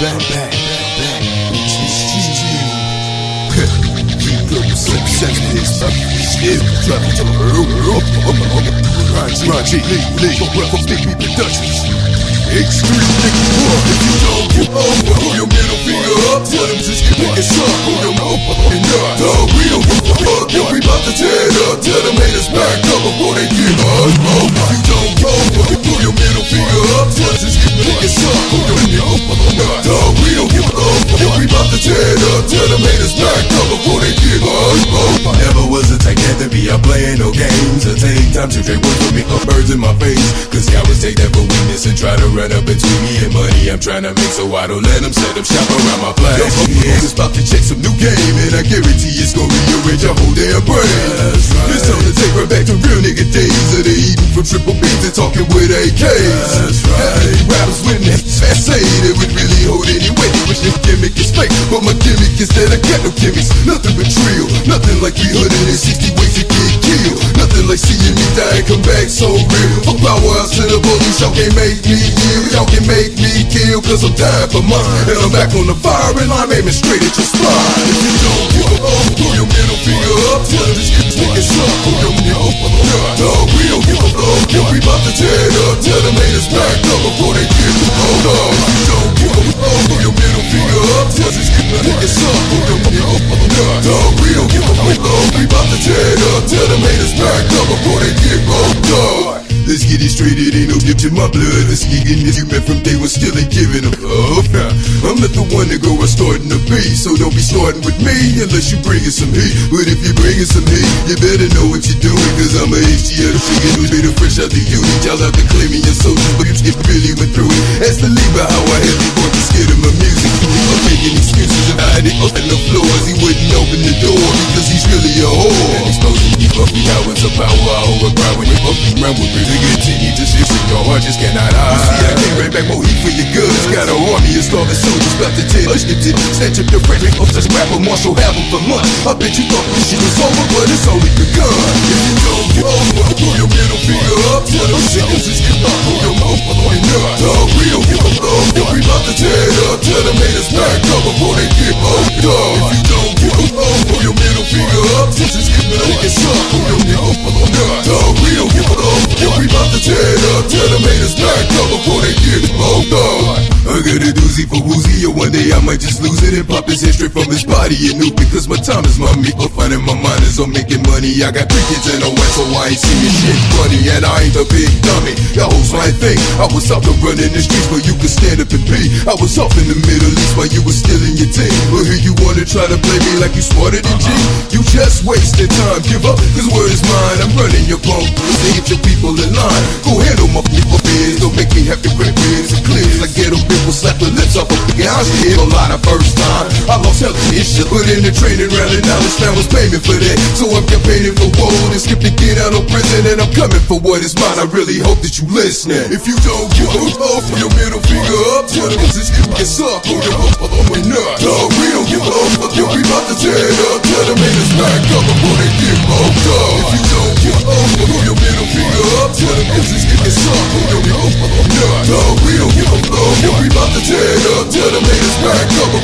back, back, back. Success, is drop to Raji, Lee, Lee, for Big B Productions. Extreme nigga, what if you don't get over? Pull your middle finger up, tell them just get niggas up. Pull them over and not. Dog, we don't give a fuck. Yo, we bout to tear it up. Tell them haters back up before they give us over. You don't go over. Pull your middle finger up, tell them just get niggas up. Pull them over and not it up, tell them haters back up before they give us up. Never was a to be out playing no games. I take time to trade words for me, up birds in my face. Cause cowards take that for weakness and try to run up between me and money I'm trying to make, so I don't let them set up shop around my flag. Yo, yeah. it's about to check some new game, and I guarantee it's gonna rearrange your whole damn brain. That's right. It's time to take right back to real nigga days of the eating from triple B's and talking with AKs. That's right. Rappers with that say would gimmick is fake, but my gimmick is that I got no gimmicks. Nothing but real, nothing like 360 ways to get killed. Nothing like seeing me die and come back so real. Fuck power out to the police, y'all can't make me yield. Y'all can make me kill, cause I'm dying for mine. And I'm back on the firing line, aiming straight at your spine. If you don't give fuck, pull your middle finger up. Tell this shit niggas up, pull your middle up. Dog, we don't give fuck, yo, we bout to tear It ain't no dip in my blood. Let's get in this. You met from day one, still ain't giving fuck. Nah, I'm not the one to go and starting to be, so don't be starting with me unless you bringing some heat. But if you bringing some heat, you better know what you're doing, cause I'm a HGL chicken who's made a fresh out the unit. Y'all have to claim me your soldiers, but you really went through it. Ask the leader how I had before you scared of my music. I'm making excuses about it up in the floors. He wouldn't open the door because he's really a whore. And a power I overcry when you up around with me. Continue to shit in your heart, just cannot hide. You see, I came right back more heat for your goods. Got an army of starving soldiers about to tear us to Snatch up the Frederick, up just rapper, Marshall, have them for months. I bet you thought this shit was over, but it's only begun. If you don't get over, pull your middle finger up. Tell them sickos just get up, pull your motherfucking nut. Dog, we don't give a fuck, yo, we about to tear up. Tell them haters back up before they get up. If you for woozy, or one day I might just lose it and pop his head straight from his body. And new because my time is my money, but finding my mind is on making money. I got three kids and a wife, so I ain't seeing shit funny. And I ain't a big dummy. That was my thing. I was out run in the streets where you could stand up and be. I was off in the Middle East while you was still in your team. But here you wanna try to play me like you smarter than G. You just wasted time. Give up, cause word is mine. I'm running your. Say hit your people in line. Go handle my people biz. Don't make me have to grip and clears. Get them people slap the off of house. Hit a lot of first time. I lost health shit. Put in the training rally. Now this man was paying for that. So I'm campaigning for woe and skip to get out of prison. And I'm coming for what is mine. I really hope that you listening. If you don't give a fuck, put your middle finger up. Tell them this shit gets up. A